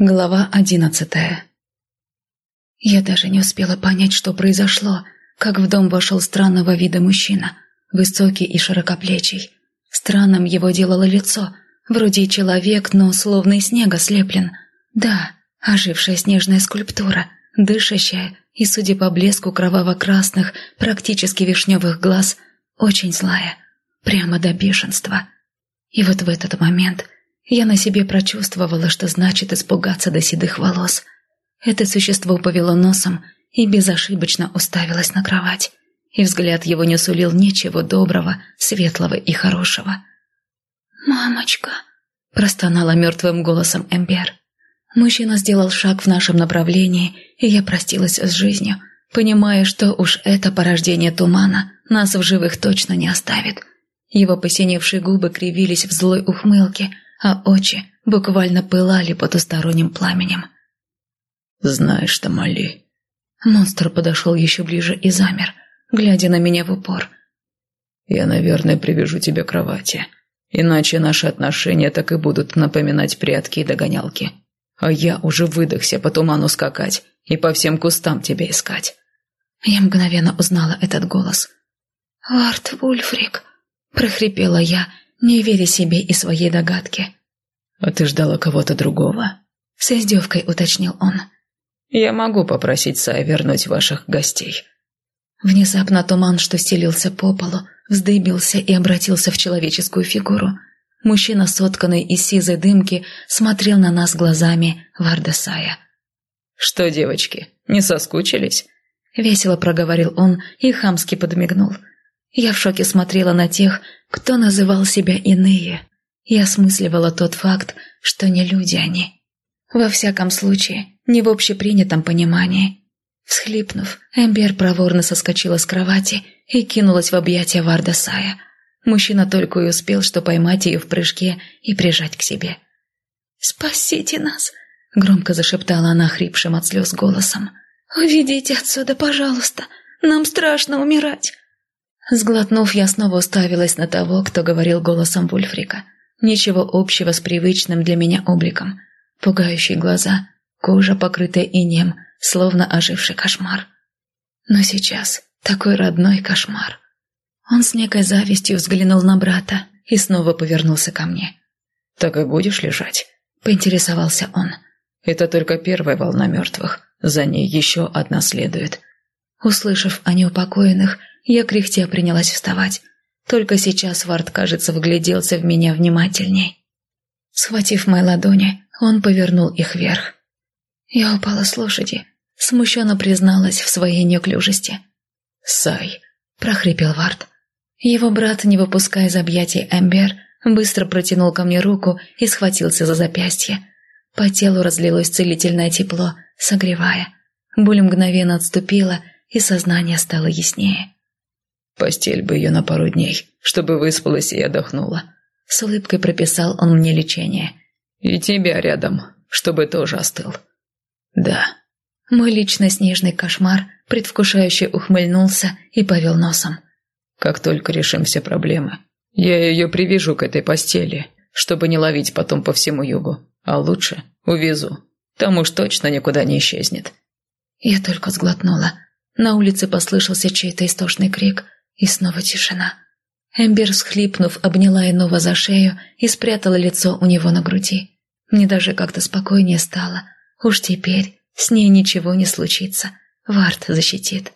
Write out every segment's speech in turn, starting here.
Глава одиннадцатая Я даже не успела понять, что произошло, как в дом вошел странного вида мужчина, высокий и широкоплечий. Странным его делало лицо, вроде человек, но словно из снега слеплен. Да, ожившая снежная скульптура, дышащая и, судя по блеску кроваво-красных, практически вишневых глаз, очень злая, прямо до бешенства. И вот в этот момент – я на себе прочувствовала, что значит испугаться до седых волос. Это существо повело носом и безошибочно уставилось на кровать. И взгляд его не сулил ничего доброго, светлого и хорошего. «Мамочка!» – простонала мертвым голосом Эмбер. Мужчина сделал шаг в нашем направлении, и я простилась с жизнью, понимая, что уж это порождение тумана нас в живых точно не оставит. Его посиневшие губы кривились в злой ухмылке – а очи буквально пылали потусторонним пламенем. «Знаешь что, Мали...» Монстр подошел еще ближе и замер, глядя на меня в упор. «Я, наверное, привяжу тебе к кровати, иначе наши отношения так и будут напоминать прятки и догонялки. А я уже выдохся по туману скакать и по всем кустам тебя искать». Я мгновенно узнала этот голос. «Варт Вульфрик», — прохрипела я, не веря себе и своей догадке. «А ты ждала кого-то другого?» С издевкой уточнил он. «Я могу попросить Сая вернуть ваших гостей». Внезапно туман, что стелился по полу, вздыбился и обратился в человеческую фигуру. Мужчина, сотканный из сизой дымки, смотрел на нас глазами Вардасая. «Что, девочки, не соскучились?» Весело проговорил он и хамски подмигнул. Я в шоке смотрела на тех, кто называл себя иные. Я осмысливала тот факт, что не люди они. Во всяком случае, не в общепринятом понимании. Всхлипнув, Эмбер проворно соскочила с кровати и кинулась в объятия Вардасая. Мужчина только и успел, что поймать ее в прыжке и прижать к себе. «Спасите нас!» — громко зашептала она хрипшим от слез голосом. «Уведите отсюда, пожалуйста! Нам страшно умирать!» Сглотнув, я снова уставилась на того, кто говорил голосом Вульфрика. Ничего общего с привычным для меня обликом. Пугающие глаза, кожа, покрытая инеем, словно оживший кошмар. Но сейчас такой родной кошмар. Он с некой завистью взглянул на брата и снова повернулся ко мне. «Так и будешь лежать?» – поинтересовался он. «Это только первая волна мертвых. За ней еще одна следует». Услышав о неупокоенных, я кряхтя принялась вставать. Только сейчас Вард, кажется, вгляделся в меня внимательней. Схватив мои ладони, он повернул их вверх. Я упала с лошади, смущенно призналась в своей неуклюжести. «Сай!» – прохрипел Вард. Его брат, не выпуская из объятий Эмбер, быстро протянул ко мне руку и схватился за запястье. По телу разлилось целительное тепло, согревая. Боль мгновенно отступила, и сознание стало яснее. Постель бы ее на пару дней, чтобы выспалась и отдохнула. С улыбкой прописал он мне лечение. И тебя рядом, чтобы тоже остыл. Да. Мой личный снежный кошмар предвкушающе ухмыльнулся и повел носом. Как только решим все проблемы, я ее привяжу к этой постели, чтобы не ловить потом по всему югу. А лучше увезу. Там уж точно никуда не исчезнет. Я только сглотнула. На улице послышался чей-то истошный крик – и снова тишина. Эмбер, всхлипнув, обняла иного за шею и спрятала лицо у него на груди. Мне даже как-то спокойнее стало. Уж теперь с ней ничего не случится. Варт защитит.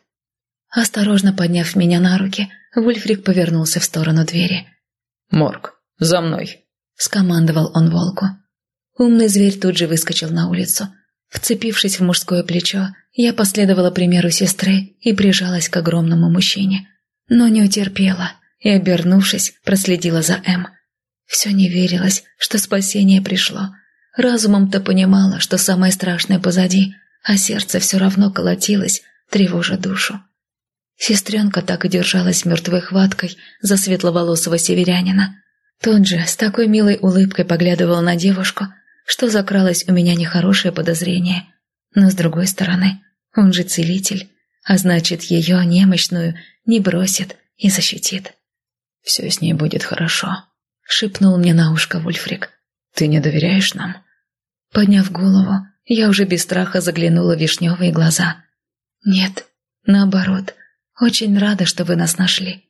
Осторожно подняв меня на руки, Вульфрик повернулся в сторону двери. «Морг, за мной!» – скомандовал он волку. Умный зверь тут же выскочил на улицу. Вцепившись в мужское плечо, я последовала примеру сестры и прижалась к огромному мужчине но не утерпела и, обернувшись, проследила за М. Все не верилось, что спасение пришло. Разумом-то понимала, что самое страшное позади, а сердце все равно колотилось, тревожа душу. Сестренка так и держалась мертвой хваткой за светловолосого северянина. Тот же с такой милой улыбкой поглядывал на девушку, что закралось у меня нехорошее подозрение. Но с другой стороны, он же целитель, а значит, ее немощную не бросит и защитит. «Все с ней будет хорошо», — шепнул мне на ушко Вульфрик. «Ты не доверяешь нам?» Подняв голову, я уже без страха заглянула в вишневые глаза. «Нет, наоборот, очень рада, что вы нас нашли.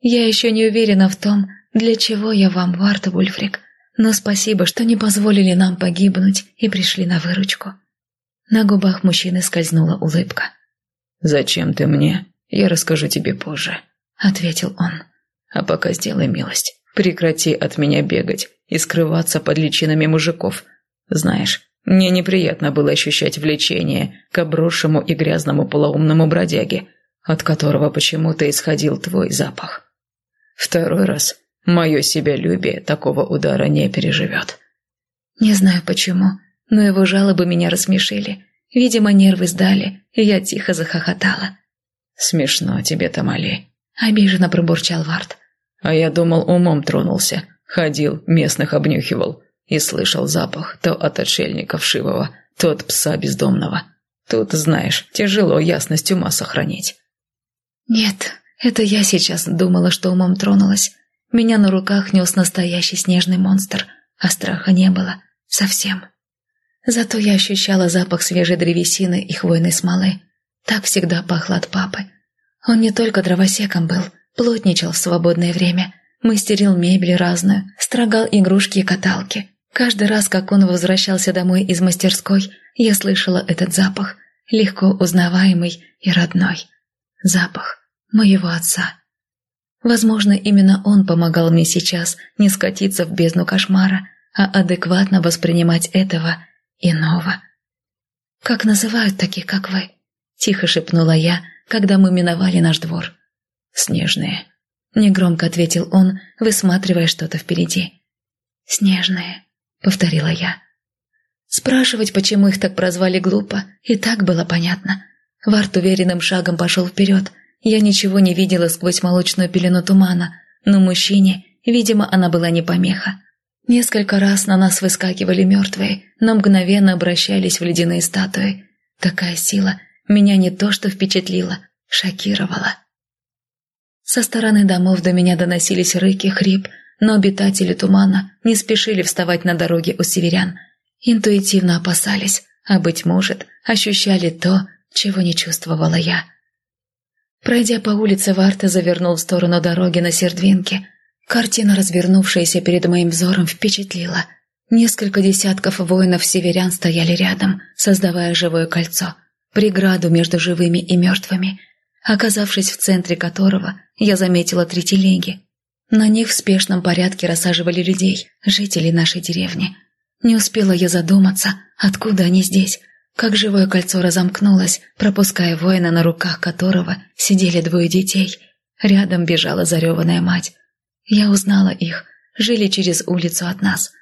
Я еще не уверена в том, для чего я вам, Варта Вульфрик, но спасибо, что не позволили нам погибнуть и пришли на выручку». На губах мужчины скользнула улыбка. «Зачем ты мне? Я расскажу тебе позже», — ответил он. «А пока сделай милость, прекрати от меня бегать и скрываться под личинами мужиков. Знаешь, мне неприятно было ощущать влечение к обросшему и грязному полоумному бродяге, от которого почему-то исходил твой запах. Второй раз мое себялюбие такого удара не переживет. Не знаю почему, но его жалобы меня рассмешили. Видимо, нервы сдали, и я тихо захохотала. «Смешно тебе, Тамали», — обиженно пробурчал Вард. «А я думал, умом тронулся. Ходил, местных обнюхивал и слышал запах то от отшельника вшивого, то от пса бездомного. Тут, знаешь, тяжело ясность ума сохранить. Нет, это я сейчас думала, что умом тронулась. Меня на руках нес настоящий снежный монстр, а страха не было. Совсем. Зато я ощущала запах свежей древесины и хвойной смолы. Так всегда пахло от папы. Он не только дровосеком был, плотничал в свободное время, мастерил мебель разную, строгал игрушки и каталки. Каждый раз, как он возвращался домой из мастерской, я слышала этот запах, легко узнаваемый и родной. Запах моего отца. Возможно, именно он помогал мне сейчас не скатиться в бездну кошмара, а адекватно воспринимать этого иного. «Как называют таких, как вы?» – тихо шепнула я, когда мы миновали наш двор. «Снежные», – негромко ответил он, высматривая что-то впереди. «Снежные», повторила я. Спрашивать, почему их так прозвали глупо, и так было понятно. Варт уверенным шагом пошел вперед. Я ничего не видела сквозь молочную пелену тумана, но мужчине, видимо, она была не помеха. Несколько раз на нас выскакивали мертвые, но мгновенно обращались в ледяные статуи. Такая сила меня не то что впечатлила, шокировала. Со стороны домов до меня доносились рыки, хрип – но обитатели тумана не спешили вставать на дороге у северян. Интуитивно опасались, а, быть может, ощущали то, чего не чувствовала я. Пройдя по улице, Варта завернул в сторону дороги на Сердвинке. Картина, развернувшаяся перед моим взором, впечатлила. Несколько десятков воинов-северян стояли рядом, создавая живое кольцо, преграду между живыми и мертвыми, оказавшись в центре которого, я заметила три телеги, на них в спешном порядке рассаживали людей, жителей нашей деревни. Не успела я задуматься, откуда они здесь, как живое кольцо разомкнулось, пропуская воина, на руках которого сидели двое детей. Рядом бежала зареванная мать. Я узнала их, жили через улицу от нас.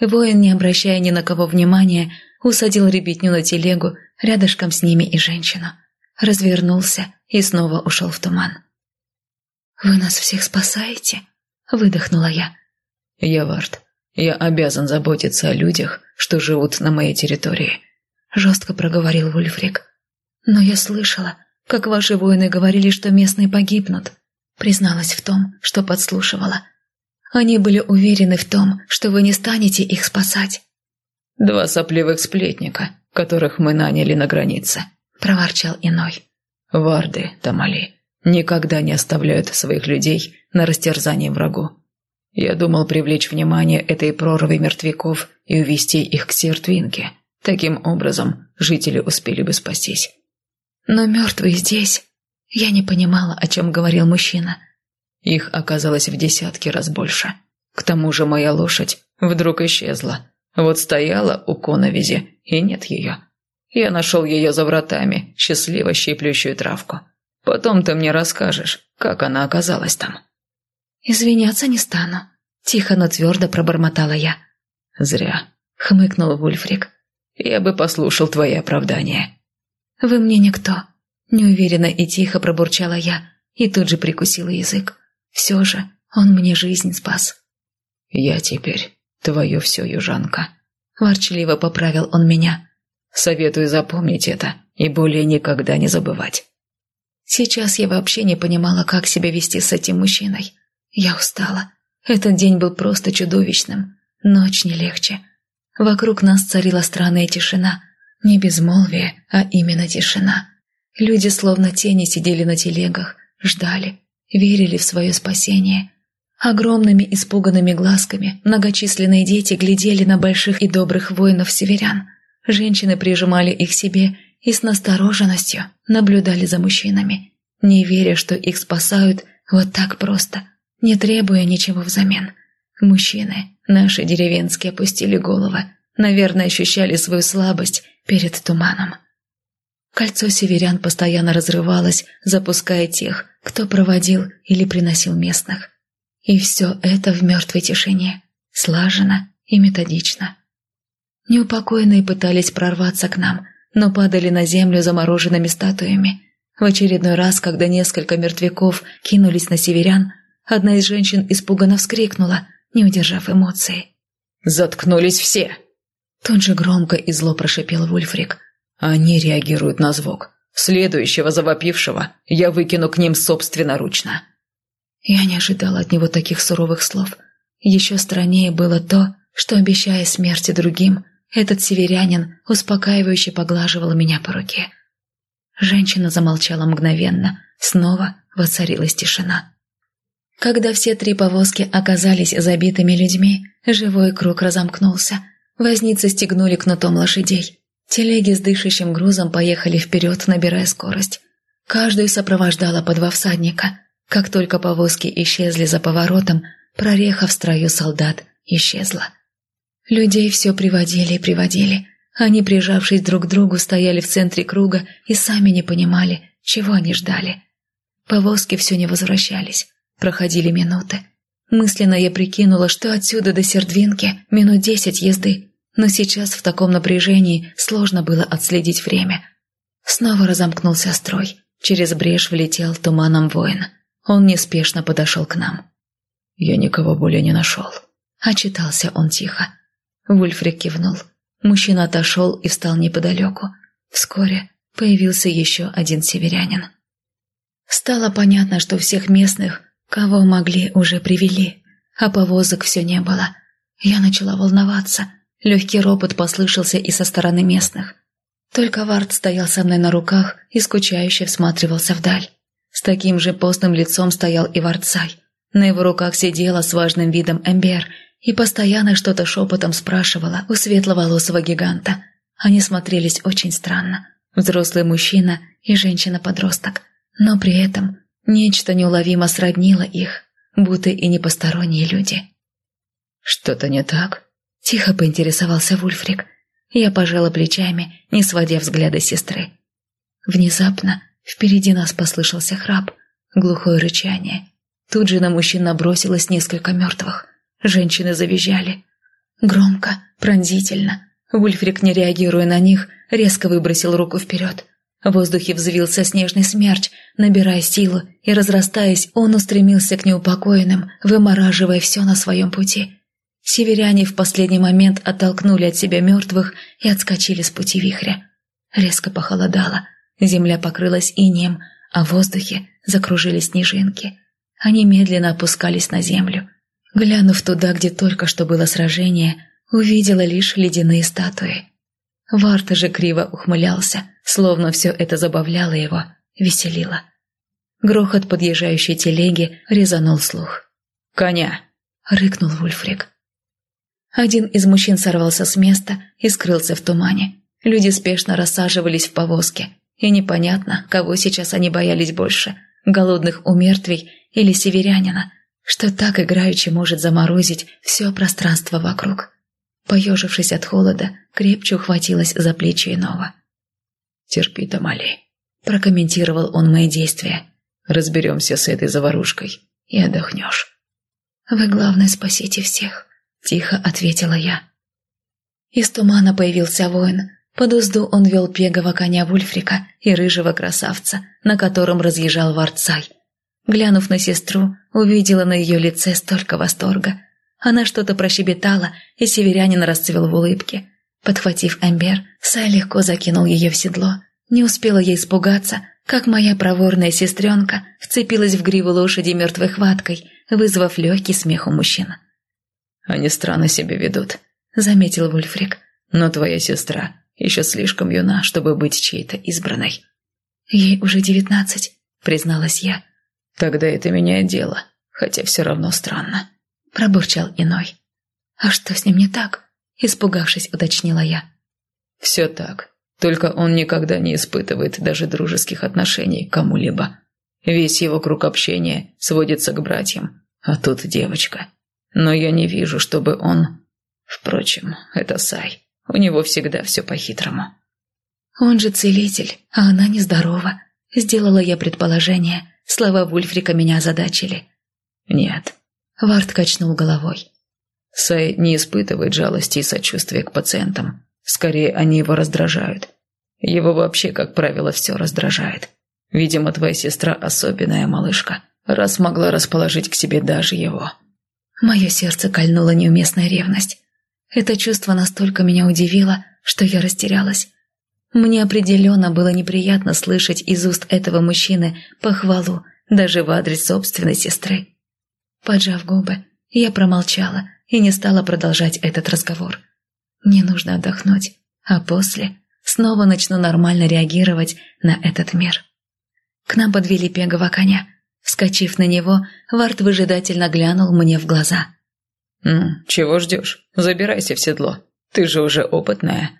Воин, не обращая ни на кого внимания, усадил ребятню на телегу, рядышком с ними и женщину. Развернулся и снова ушел в туман. «Вы нас всех спасаете?» – выдохнула я. «Я Вард. Я обязан заботиться о людях, что живут на моей территории», – жестко проговорил Вульфрик. «Но я слышала, как ваши воины говорили, что местные погибнут», – призналась в том, что подслушивала. «Они были уверены в том, что вы не станете их спасать». «Два сопливых сплетника, которых мы наняли на границе», – проворчал иной. «Варды, Тамали, никогда не оставляют своих людей на растерзание врагу. Я думал привлечь внимание этой прорвы мертвяков и увести их к Сертвинке. Таким образом, жители успели бы спастись. Но мертвые здесь. Я не понимала, о чем говорил мужчина. Их оказалось в десятки раз больше. К тому же моя лошадь вдруг исчезла. Вот стояла у коновизи, и нет ее. Я нашел ее за вратами, счастливо щиплющую травку. Потом ты мне расскажешь, как она оказалась там». «Извиняться не стану», — тихо, но твердо пробормотала я. «Зря», — хмыкнул Вульфрик. «Я бы послушал твои оправдания». «Вы мне никто», — неуверенно и тихо пробурчала я и тут же прикусила язык. «Все же он мне жизнь спас». «Я теперь твое все, южанка», — ворчливо поправил он меня. «Советую запомнить это и более никогда не забывать». Сейчас я вообще не понимала, как себя вести с этим мужчиной. Я устала. Этот день был просто чудовищным. Ночь не легче. Вокруг нас царила странная тишина. Не безмолвие, а именно тишина. Люди словно тени сидели на телегах, ждали, верили в свое спасение. Огромными испуганными глазками многочисленные дети глядели на больших и добрых воинов-северян. Женщины прижимали их себе и с настороженностью наблюдали за мужчинами, не веря, что их спасают вот так просто, не требуя ничего взамен. Мужчины, наши деревенские, опустили головы, наверное, ощущали свою слабость перед туманом. Кольцо северян постоянно разрывалось, запуская тех, кто проводил или приносил местных. И все это в мертвой тишине, слаженно и методично. Неупокоенные пытались прорваться к нам, но падали на землю замороженными статуями. В очередной раз, когда несколько мертвяков кинулись на северян, одна из женщин испуганно вскрикнула, не удержав эмоций. «Заткнулись все!» Тут же громко и зло прошипел Вульфрик. «Они реагируют на звук. Следующего завопившего я выкину к ним собственноручно». Я не ожидала от него таких суровых слов. Еще страннее было то, что, обещая смерти другим, этот северянин успокаивающе поглаживал меня по руке. Женщина замолчала мгновенно, снова воцарилась тишина. Когда все три повозки оказались забитыми людьми, живой круг разомкнулся. Возницы стегнули кнутом лошадей. Телеги с дышащим грузом поехали вперед, набирая скорость. Каждую сопровождала по два всадника. Как только повозки исчезли за поворотом, прореха в строю солдат исчезла. Людей все приводили и приводили. Они, прижавшись друг к другу, стояли в центре круга и сами не понимали, чего они ждали. Повозки все не возвращались. Проходили минуты. Мысленно я прикинула, что отсюда до Сердвинки минут десять езды, но сейчас в таком напряжении сложно было отследить время. Снова разомкнулся строй. Через брешь влетел туманом воин. Он неспешно подошел к нам. «Я никого более не нашел», — отчитался он тихо. Вульфрик кивнул. Мужчина отошел и встал неподалеку. Вскоре появился еще один северянин. Стало понятно, что всех местных, кого могли, уже привели, а повозок все не было. Я начала волноваться. Легкий ропот послышался и со стороны местных. Только Вард стоял со мной на руках и скучающе всматривался вдаль. С таким же постным лицом стоял и Варцай. На его руках сидела с важным видом Эмбер и постоянно что-то шепотом спрашивала у светловолосого гиганта. Они смотрелись очень странно. Взрослый мужчина и женщина-подросток. Но при этом нечто неуловимо сроднило их, будто и не посторонние люди. «Что-то не так?» – тихо поинтересовался Вульфрик. Я пожала плечами, не сводя взгляда сестры. Внезапно впереди нас послышался храп, глухое рычание. Тут же на мужчин набросилось несколько мертвых. Женщины завизжали. Громко, пронзительно. Вульфрик, не реагируя на них, резко выбросил руку вперед. В воздухе взвился снежный смерч, набирая силу, и, разрастаясь, он устремился к неупокоенным, вымораживая все на своем пути. Северяне в последний момент оттолкнули от себя мертвых и отскочили с пути вихря. Резко похолодало, земля покрылась инеем, а в воздухе закружились снежинки. Они медленно опускались на землю, Глянув туда, где только что было сражение, увидела лишь ледяные статуи. Варта же криво ухмылялся, словно все это забавляло его, веселило. Грохот подъезжающей телеги резанул слух. «Коня!» — рыкнул Вульфрик. Один из мужчин сорвался с места и скрылся в тумане. Люди спешно рассаживались в повозке, и непонятно, кого сейчас они боялись больше — голодных умертвий или северянина — что так играючи может заморозить все пространство вокруг. Поежившись от холода, крепче ухватилась за плечи иного. «Терпи, Тамали», — прокомментировал он мои действия. «Разберемся с этой заварушкой и отдохнешь». «Вы, главное, спасите всех», — тихо ответила я. Из тумана появился воин. Под узду он вел пегого коня Вульфрика и рыжего красавца, на котором разъезжал Варцай — Глянув на сестру, увидела на ее лице столько восторга. Она что-то прощебетала, и северянин расцвел в улыбке. Подхватив Эмбер, Сай легко закинул ее в седло. Не успела ей испугаться, как моя проворная сестренка вцепилась в гриву лошади мертвой хваткой, вызвав легкий смех у мужчин. «Они странно себя ведут», —— заметил Вульфрик. «Но твоя сестра еще слишком юна, чтобы быть чьей-то избранной». «Ей уже девятнадцать», — призналась я. «Тогда это меняет дело, хотя все равно странно», — пробурчал иной. «А что с ним не так?» — испугавшись, уточнила я. «Все так. Только он никогда не испытывает даже дружеских отношений кому-либо. Весь его круг общения сводится к братьям, а тут девочка. Но я не вижу, чтобы он... Впрочем, это Сай. У него всегда все по-хитрому. Он же целитель, а она нездорова. Сделала я предположение. Слова Вульфрика меня озадачили. Нет. Вард качнул головой. Сай не испытывает жалости и сочувствия к пациентам. Скорее, они его раздражают. Его вообще, как правило, все раздражает. Видимо, твоя сестра особенная малышка, раз могла расположить к себе даже его. Мое сердце кольнула неуместная ревность. Это чувство настолько меня удивило, что я растерялась. Мне определенно было неприятно слышать из уст этого мужчины похвалу даже в адрес собственной сестры. Поджав губы, я промолчала и не стала продолжать этот разговор. Мне нужно отдохнуть, а после снова начну нормально реагировать на этот мир. К нам подвели пегого коня. Вскочив на него, Варт выжидательно глянул мне в глаза. «Ну, чего ждешь? Забирайся в седло. Ты же уже опытная».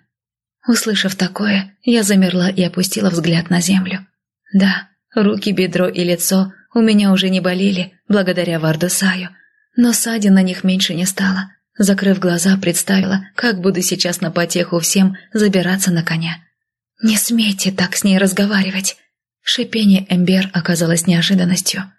Услышав такое, я замерла и опустила взгляд на землю. Да, руки, бедро и лицо у меня уже не болели, благодаря Варду Саю, но ссадин на них меньше не стало. Закрыв глаза, представила, как буду сейчас на потеху всем забираться на коня. «Не смейте так с ней разговаривать!» Шипение Эмбер оказалось неожиданностью.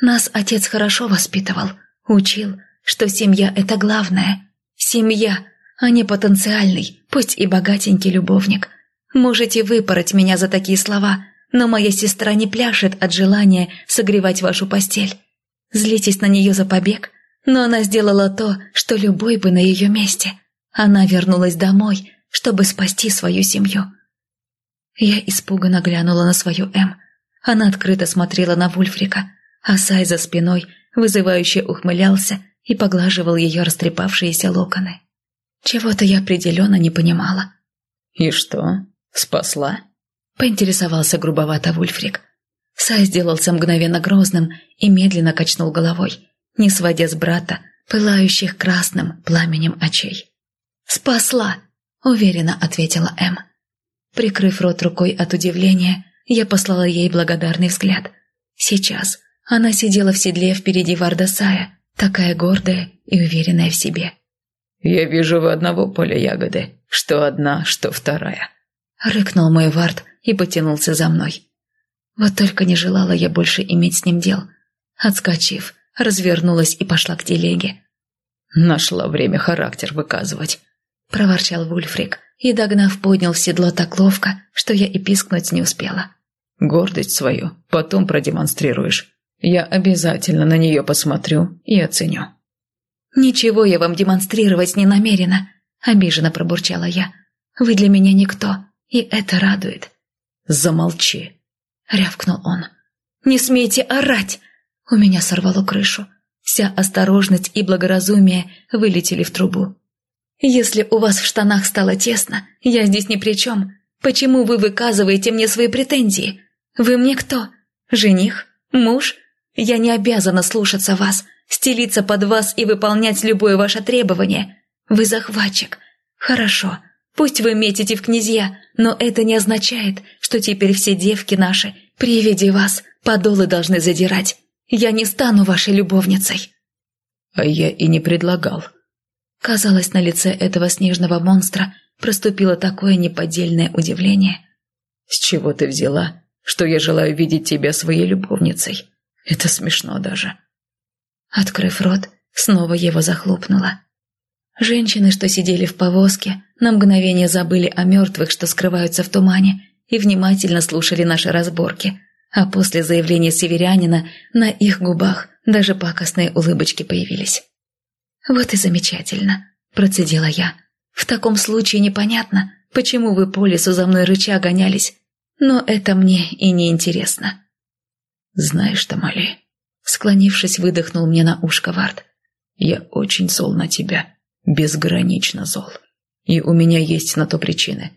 Нас отец хорошо воспитывал, учил, что семья – это главное. Семья, а не потенциальный, пусть и богатенький любовник. Можете выпороть меня за такие слова, но моя сестра не пляшет от желания согревать вашу постель. Злитесь на нее за побег, но она сделала то, что любой бы на ее месте. Она вернулась домой, чтобы спасти свою семью. Я испуганно глянула на свою М. Она открыто смотрела на Вульфрика, а Сай за спиной вызывающе ухмылялся и поглаживал ее растрепавшиеся локоны. Чего-то я определенно не понимала. «И что, спасла?» — поинтересовался грубовато Вульфрик. Сай сделался мгновенно грозным и медленно качнул головой не сводя с брата пылающих красным пламенем очей. «Спасла!» – уверенно ответила Эм. Прикрыв рот рукой от удивления, я послала ей благодарный взгляд. Сейчас она сидела в седле впереди Вардасая, такая гордая и уверенная в себе. «Я вижу в одного поля ягоды, что одна, что вторая», — рыкнул мой Вард и потянулся за мной. Вот только не желала я больше иметь с ним дел. Отскочив, развернулась и пошла к телеге. «Нашла время характер выказывать», – проворчал Вульфрик и, догнав, поднял в седло так ловко, что я и пискнуть не успела. «Гордость свою потом продемонстрируешь. Я обязательно на нее посмотрю и оценю». «Ничего я вам демонстрировать не намерена», – обиженно пробурчала я. «Вы для меня никто, и это радует». «Замолчи», – рявкнул он. «Не смейте орать!» У меня сорвало крышу. Вся осторожность и благоразумие вылетели в трубу. «Если у вас в штанах стало тесно, я здесь ни при чем. Почему вы выказываете мне свои претензии? Вы мне кто? Жених? Муж? Я не обязана слушаться вас, стелиться под вас и выполнять любое ваше требование. Вы захватчик. Хорошо, пусть вы метите в князья, но это не означает, что теперь все девки наши при виде вас подолы должны задирать. Я не стану вашей любовницей». «А я и не предлагал». Казалось, на лице этого снежного монстра проступило такое неподдельное удивление. «С чего ты взяла, что я желаю видеть тебя своей любовницей? Это смешно даже». Открыв рот, снова его захлопнула. Женщины, что сидели в повозке, на мгновение забыли о мертвых, что скрываются в тумане, и внимательно слушали наши разборки – а после заявления северянина на их губах даже пакостные улыбочки появились. «Вот и замечательно», – процедила я. «В таком случае непонятно, почему вы по лесу за мной рыча гонялись, но это мне и не интересно». «Знаешь, Тамали», – склонившись, выдохнул мне на ушко Вард. «Я очень зол на тебя. безгранично зол. И у меня есть на то причины.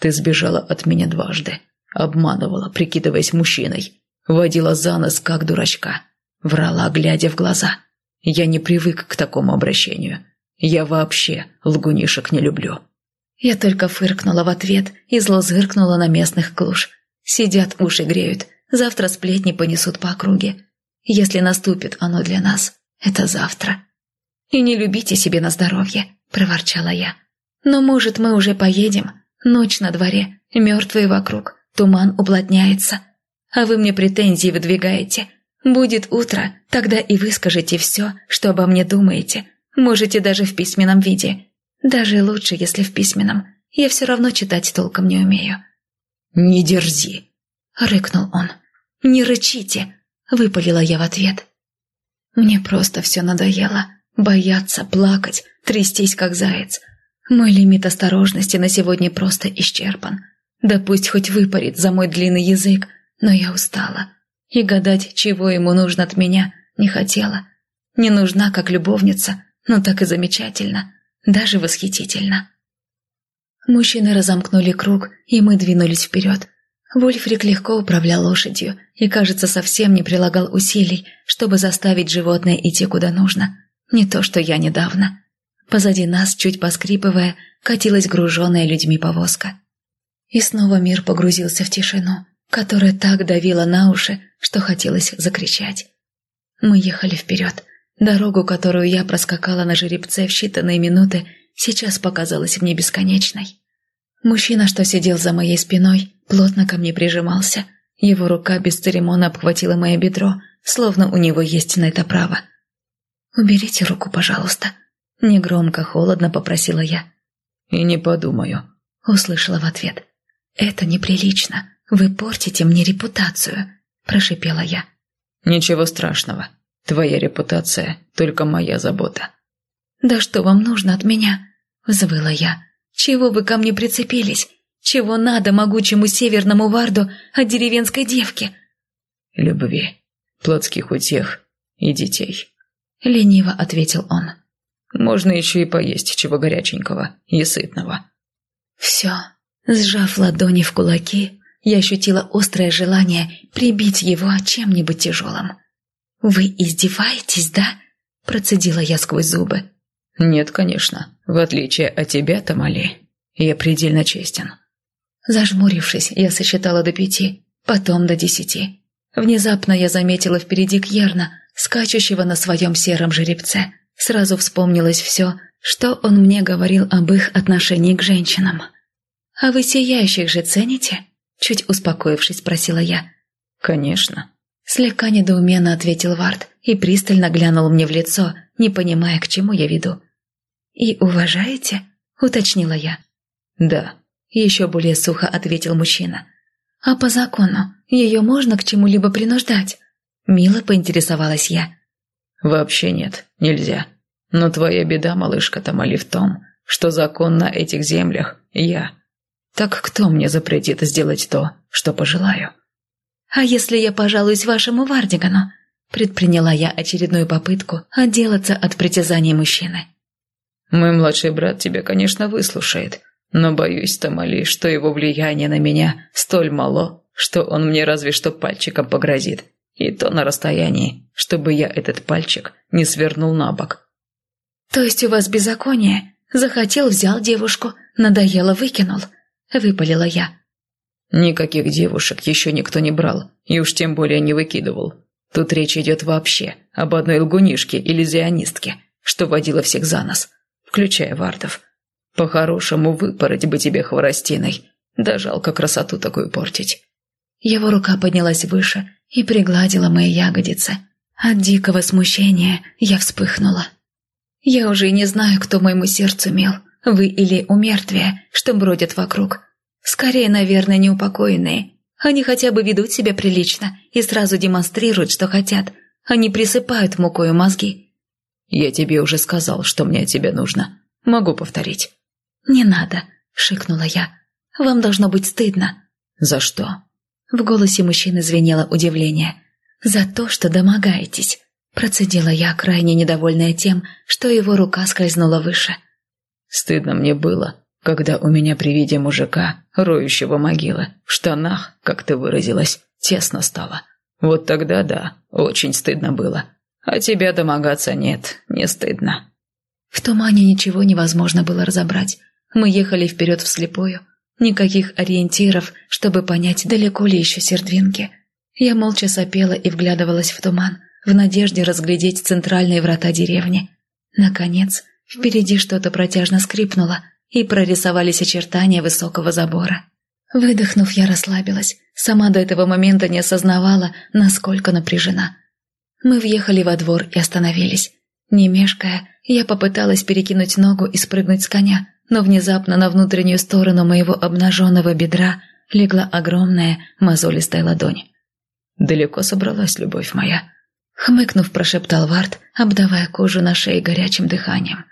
Ты сбежала от меня дважды, обманывала, прикидываясь мужчиной, водила за нос, как дурачка, врала, глядя в глаза. Я не привык к такому обращению. Я вообще лгунишек не люблю. Я только фыркнула в ответ и зло зыркнула на местных клуш. Сидят, уши греют, завтра сплетни понесут по округе. Если наступит оно для нас, это завтра. «И не любите себе на здоровье», – проворчала я. «Но, может, мы уже поедем? Ночь на дворе, мертвые вокруг, туман уплотняется. А вы мне претензии выдвигаете. Будет утро, тогда и вы скажете все, что обо мне думаете. Можете даже в письменном виде. Даже лучше, если в письменном. Я все равно читать толком не умею». «Не дерзи», – рыкнул он. «Не рычите», – выпалила я в ответ. Мне просто все надоело. Бояться, плакать, трястись, как заяц. Мой лимит осторожности на сегодня просто исчерпан. Да пусть хоть выпарит за мой длинный язык, но я устала. И гадать, чего ему нужно от меня, не хотела. Не нужна как любовница, но так и замечательно, даже восхитительно. Мужчины разомкнули круг, и мы двинулись вперед. Вульфрик легко управлял лошадью и, кажется, совсем не прилагал усилий, чтобы заставить животное идти куда нужно. Не то, что я недавно. Позади нас, чуть поскрипывая, катилась груженная людьми повозка. И снова мир погрузился в тишину, которая так давила на уши, что хотелось закричать. Мы ехали вперед. Дорогу, которую я проскакала на жеребце в считанные минуты, сейчас показалась мне бесконечной. Мужчина, что сидел за моей спиной, плотно ко мне прижимался. Его рука без церемона обхватила мое бедро, словно у него есть на это право. «Уберите руку, пожалуйста», — негромко, холодно попросила я. «И не подумаю», — услышала в ответ. «Это неприлично. Вы портите мне репутацию», — прошипела я. «Ничего страшного. Твоя репутация — только моя забота». «Да что вам нужно от меня?» — взвыла я. «Чего вы ко мне прицепились? Чего надо могучему северному варду от деревенской девки?» «Любви, плотских утех и детей». — лениво ответил он. «Можно еще и поесть чего горяченького и сытного». «Все». Сжав ладони в кулаки, я ощутила острое желание прибить его чем-нибудь тяжелым. «Вы издеваетесь, да?» – процедила я сквозь зубы. «Нет, конечно. В отличие от тебя, Тамали, я предельно честен». Зажмурившись, я сосчитала до пяти, потом до десяти. Внезапно я заметила впереди Кьерна, скачущего на своем сером жеребце. Сразу вспомнилось все, что он мне говорил об их отношении к женщинам. «А вы сияющих же цените?» Чуть успокоившись, спросила я. «Конечно». Слегка недоуменно ответил Вард и пристально глянул мне в лицо, не понимая, к чему я веду. «И уважаете?» – уточнила я. «Да», – еще более сухо ответил мужчина. «А по закону ее можно к чему-либо принуждать?» Мило поинтересовалась я. «Вообще нет, нельзя. Но твоя беда, малышка Тамали, в том, что закон на этих землях я. Так кто мне запретит сделать то, что пожелаю?» «А если я пожалуюсь вашему Вардигану?» Предприняла я очередную попытку отделаться от притязаний мужчины. «Мой младший брат тебя, конечно, выслушает, но боюсь, Тамали, что его влияние на меня столь мало, что он мне разве что пальчиком погрозит, и то на расстоянии, чтобы я этот пальчик не свернул на бок. «То есть у вас беззаконие? Захотел, взял девушку, надоело, выкинул?» – выпалила я. «Никаких девушек еще никто не брал, и уж тем более не выкидывал. Тут речь идет вообще об одной лгунишке или зионистке, что водила всех за нос, включая вардов. По-хорошему выпороть бы тебе хворостиной, да жалко красоту такую портить». Его рука поднялась выше и пригладила мои ягодицы. От дикого смущения я вспыхнула. Я уже и не знаю, кто моему сердцу мил, вы или умертвие, что бродят вокруг. Скорее, наверное, неупокоенные. Они хотя бы ведут себя прилично и сразу демонстрируют, что хотят. Они присыпают мукою мозги. «Я тебе уже сказал, что мне от тебя нужно. Могу повторить». «Не надо», — шикнула я. «Вам должно быть стыдно». «За что?» В голосе мужчины звенело удивление. «За то, что домогаетесь», – процедила я, крайне недовольная тем, что его рука скользнула выше. Стыдно мне было, когда у меня при виде мужика, роющего могилы, в штанах, как ты выразилась, тесно стало. Вот тогда да, очень стыдно было. А тебя домогаться нет, не стыдно. В тумане ничего невозможно было разобрать. Мы ехали вперед вслепую. Никаких ориентиров, чтобы понять, далеко ли еще сердвинки. Я молча сопела и вглядывалась в туман, в надежде разглядеть центральные врата деревни. Наконец, впереди что-то протяжно скрипнуло, и прорисовались очертания высокого забора. Выдохнув, я расслабилась. Сама до этого момента не осознавала, насколько напряжена. Мы въехали во двор и остановились. Не мешкая, я попыталась перекинуть ногу и спрыгнуть с коня, но внезапно на внутреннюю сторону моего обнаженного бедра легла огромная мозолистая ладонь. «Далеко собралась, любовь моя?» Хмыкнув, прошептал Вард, обдавая кожу на шее горячим дыханием.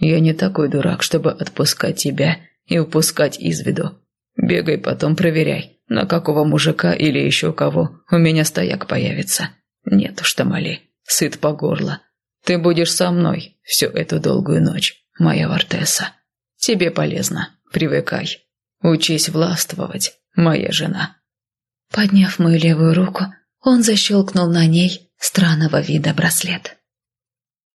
«Я не такой дурак, чтобы отпускать тебя и упускать из виду. Бегай потом проверяй, на какого мужика или еще кого у меня стояк появится. Нет уж, Тамали, сыт по горло. Ты будешь со мной всю эту долгую ночь, моя Вартеса. Тебе полезно, привыкай. Учись властвовать, моя жена». Подняв мою левую руку, он защелкнул на ней странного вида браслет.